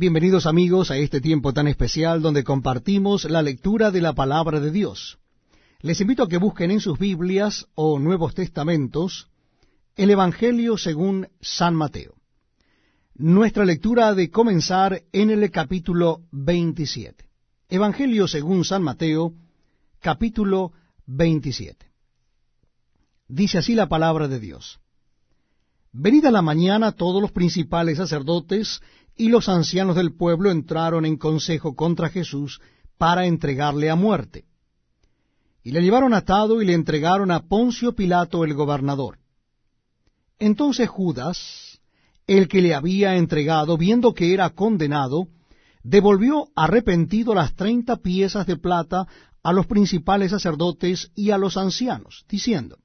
Bienvenidos amigos a este tiempo tan especial donde compartimos la lectura de la palabra de Dios. Les invito a que busquen en sus Biblias o Nuevos Testamentos el Evangelio según San Mateo. Nuestra lectura ha de comenzar en el capítulo 27. Evangelio según San Mateo, capítulo 27. Dice así la palabra de Dios. Venida la mañana todos los principales sacerdotes y los ancianos del pueblo entraron en consejo contra Jesús para entregarle a muerte. Y le llevaron atado y le entregaron a Poncio Pilato el gobernador. Entonces Judas, el que le había entregado, viendo que era condenado, devolvió arrepentido las treinta piezas de plata a los principales sacerdotes y a los ancianos, diciendo,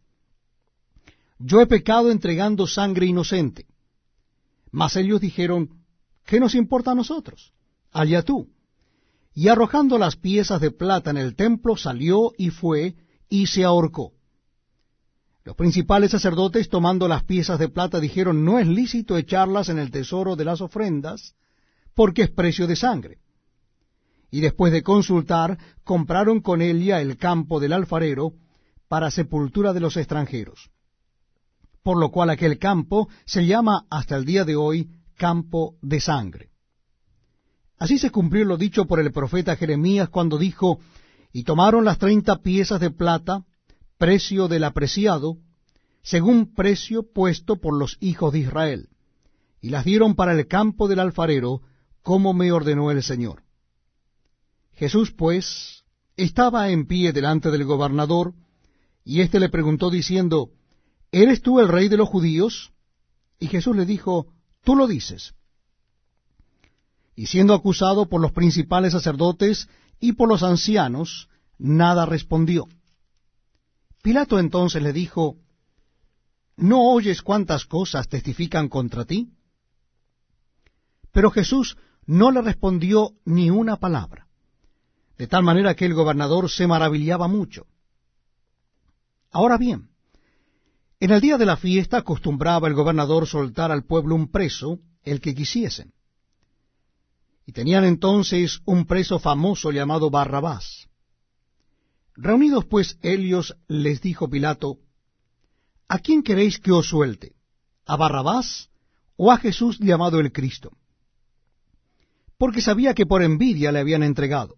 Yo he pecado entregando sangre inocente. Mas ellos dijeron, ¿qué nos importa a nosotros? Allá tú. Y arrojando las piezas de plata en el templo, salió y fue y se ahorcó. Los principales sacerdotes, tomando las piezas de plata, dijeron, no es lícito echarlas en el tesoro de las ofrendas, porque es precio de sangre. Y después de consultar, compraron con ella el campo del alfarero para sepultura de los extranjeros. Por lo cual aquel campo se llama hasta el día de hoy campo de sangre. Así se cumplió lo dicho por el profeta Jeremías cuando dijo, y tomaron las treinta piezas de plata, precio del apreciado, según precio puesto por los hijos de Israel, y las dieron para el campo del alfarero, como me ordenó el Señor. Jesús, pues, estaba en pie delante del gobernador, y éste le preguntó diciendo, ¿Eres tú el rey de los judíos? Y Jesús le dijo, Tú lo dices. Y siendo acusado por los principales sacerdotes y por los ancianos, nada respondió. Pilato entonces le dijo, ¿No oyes cuántas cosas testifican contra ti? Pero Jesús no le respondió ni una palabra, de tal manera que el gobernador se maravillaba mucho. Ahora bien, en el día de la fiesta acostumbraba el gobernador soltar al pueblo un preso, el que quisiesen. Y tenían entonces un preso famoso llamado Barrabás. Reunidos pues ellos, les dijo Pilato, ¿A quién queréis que os suelte? ¿A Barrabás o a Jesús llamado el Cristo? Porque sabía que por envidia le habían entregado.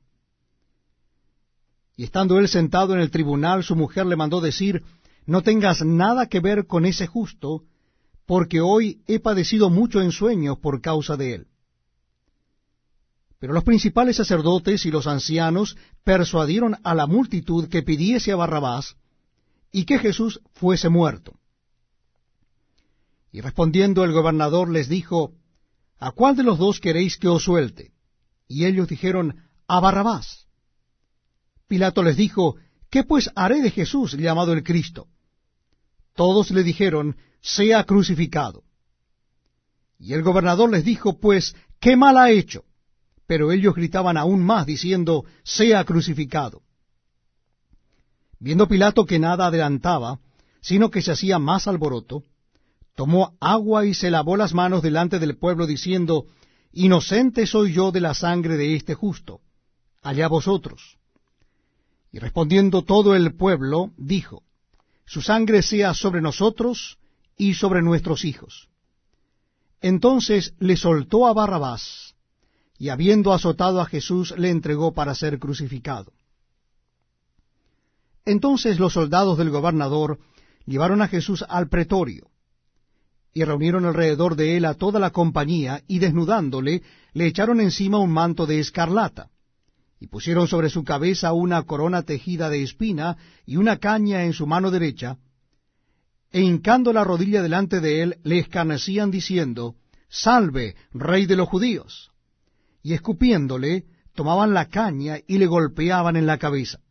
Y estando él sentado en el tribunal, su mujer le mandó decir, no tengas nada que ver con ese justo, porque hoy he padecido mucho en sueños por causa de él. Pero los principales sacerdotes y los ancianos persuadieron a la multitud que pidiese a Barrabás y que Jesús fuese muerto. Y respondiendo el gobernador les dijo, ¿A cuál de los dos queréis que os suelte? Y ellos dijeron, A Barrabás. Pilato les dijo, ¿Qué pues haré de Jesús llamado el Cristo? Todos le dijeron, sea crucificado. Y el gobernador les dijo, pues, ¿qué mal ha hecho? Pero ellos gritaban aún más, diciendo, sea crucificado. Viendo Pilato que nada adelantaba, sino que se hacía más alboroto, tomó agua y se lavó las manos delante del pueblo, diciendo, Inocente soy yo de la sangre de este justo, allá vosotros. Y respondiendo todo el pueblo, dijo, su sangre sea sobre nosotros y sobre nuestros hijos. Entonces le soltó a Barrabás, y habiendo azotado a Jesús, le entregó para ser crucificado. Entonces los soldados del gobernador llevaron a Jesús al pretorio, y reunieron alrededor de él a toda la compañía, y desnudándole, le echaron encima un manto de escarlata y pusieron sobre su cabeza una corona tejida de espina y una caña en su mano derecha, e hincando la rodilla delante de él, le escarnecían diciendo, Salve, rey de los judíos. Y escupiéndole, tomaban la caña y le golpeaban en la cabeza.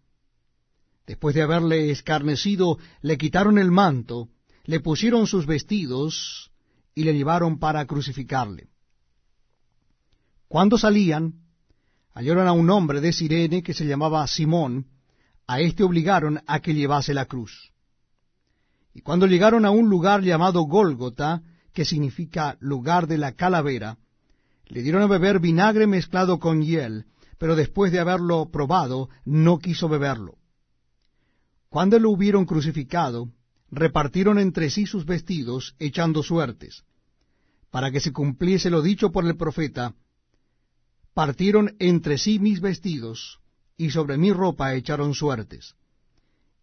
Después de haberle escarnecido, le quitaron el manto, le pusieron sus vestidos y le llevaron para crucificarle. Cuando salían, hallaron a un hombre de Sirene que se llamaba Simón, a éste obligaron a que llevase la cruz. Y cuando llegaron a un lugar llamado Gólgota, que significa lugar de la calavera, Le dieron a beber vinagre mezclado con hiel, pero después de haberlo probado, no quiso beberlo. Cuando lo hubieron crucificado, repartieron entre sí sus vestidos, echando suertes. Para que se cumpliese lo dicho por el profeta, partieron entre sí mis vestidos, y sobre mi ropa echaron suertes.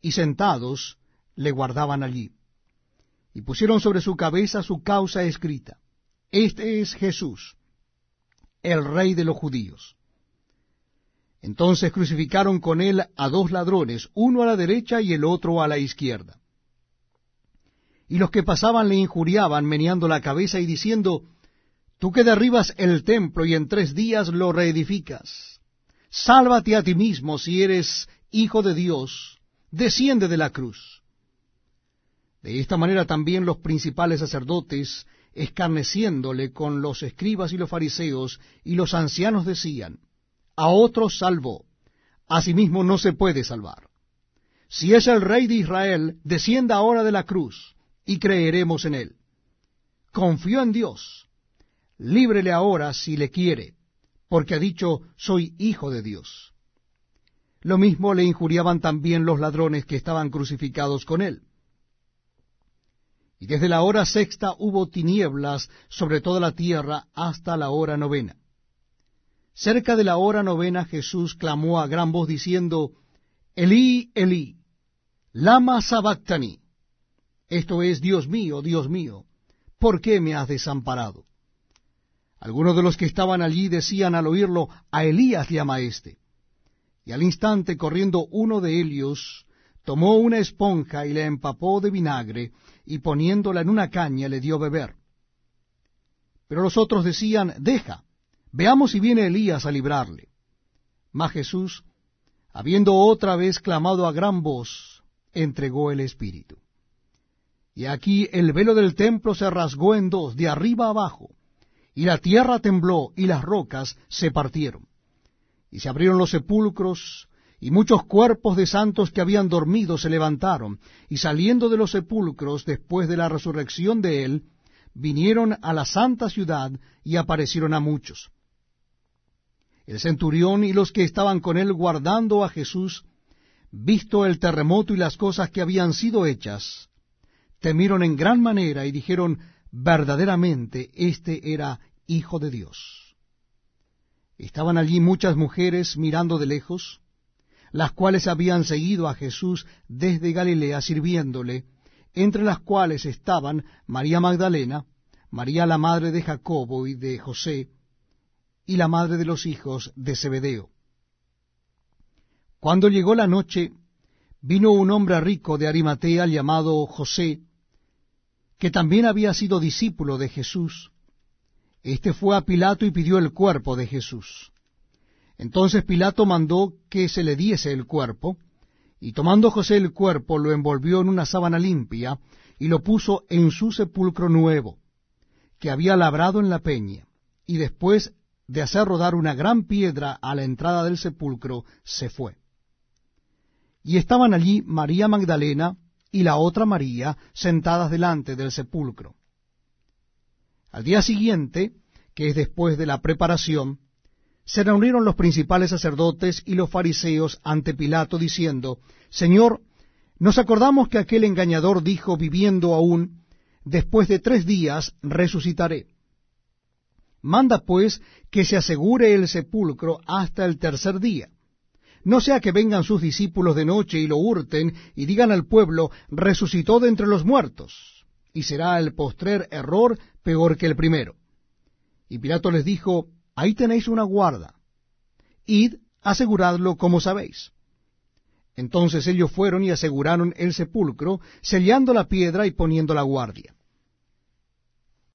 Y sentados le guardaban allí. Y pusieron sobre su cabeza su causa escrita. Este es Jesús, el rey de los judíos. Entonces crucificaron con él a dos ladrones, uno a la derecha y el otro a la izquierda. Y los que pasaban le injuriaban, meneando la cabeza y diciendo, Tú que derribas el templo y en tres días lo reedificas, sálvate a ti mismo si eres hijo de Dios, desciende de la cruz. De esta manera también los principales sacerdotes, escarneciéndole con los escribas y los fariseos y los ancianos decían, a otros salvó, a sí mismo no se puede salvar. Si es el rey de Israel, descienda ahora de la cruz, y creeremos en él. Confió en Dios, líbrele ahora si le quiere, porque ha dicho, soy hijo de Dios. Lo mismo le injuriaban también los ladrones que estaban crucificados con él. Y desde la hora sexta hubo tinieblas sobre toda la tierra hasta la hora novena. Cerca de la hora novena Jesús clamó a gran voz diciendo, Elí, Elí, lama sabactani. Esto es, Dios mío, Dios mío, ¿por qué me has desamparado? Algunos de los que estaban allí decían al oírlo, a Elías llama éste. Y al instante, corriendo uno de ellos, tomó una esponja y la empapó de vinagre, y poniéndola en una caña le dio beber. Pero los otros decían, deja, Veamos si viene Elías a librarle. Mas Jesús, habiendo otra vez clamado a gran voz, entregó el Espíritu. Y aquí el velo del templo se rasgó en dos, de arriba abajo, y la tierra tembló, y las rocas se partieron. Y se abrieron los sepulcros, y muchos cuerpos de santos que habían dormido se levantaron, y saliendo de los sepulcros después de la resurrección de él, vinieron a la santa ciudad y aparecieron a muchos. El centurión y los que estaban con él guardando a Jesús, visto el terremoto y las cosas que habían sido hechas, temieron en gran manera y dijeron, verdaderamente este era Hijo de Dios. Estaban allí muchas mujeres mirando de lejos, las cuales habían seguido a Jesús desde Galilea sirviéndole, entre las cuales estaban María Magdalena, María la madre de Jacobo y de José, y la madre de los hijos de Zebedeo. Cuando llegó la noche, vino un hombre rico de Arimatea llamado José, que también había sido discípulo de Jesús. Este fue a Pilato y pidió el cuerpo de Jesús. Entonces Pilato mandó que se le diese el cuerpo, y tomando José el cuerpo lo envolvió en una sábana limpia y lo puso en su sepulcro nuevo, que había labrado en la peña, y después de hacer rodar una gran piedra a la entrada del sepulcro, se fue. Y estaban allí María Magdalena y la otra María sentadas delante del sepulcro. Al día siguiente, que es después de la preparación, se reunieron los principales sacerdotes y los fariseos ante Pilato, diciendo, Señor, nos acordamos que aquel engañador dijo, viviendo aún, después de tres días resucitaré. Manda pues que se asegure el sepulcro hasta el tercer día. No sea que vengan sus discípulos de noche y lo hurten y digan al pueblo, resucitó de entre los muertos, y será el postrer error peor que el primero. Y Pilato les dijo, ahí tenéis una guarda, id, aseguradlo como sabéis. Entonces ellos fueron y aseguraron el sepulcro, sellando la piedra y poniendo la guardia.